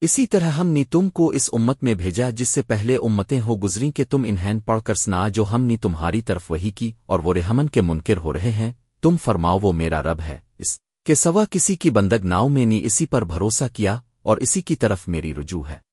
اسی طرح ہم نے تم کو اس امت میں بھیجا جس سے پہلے امتیں ہو گزری کہ تم انہین پڑھ کر سنا جو ہم نے تمہاری طرف وہی کی اور وہ رحمن کے منکر ہو رہے ہیں، تم فرماؤ وہ میرا رب ہے، اس کے سوا کسی کی بندگ ناؤ میں نے اسی پر بھروسہ کیا اور اسی کی طرف میری رجوع ہے۔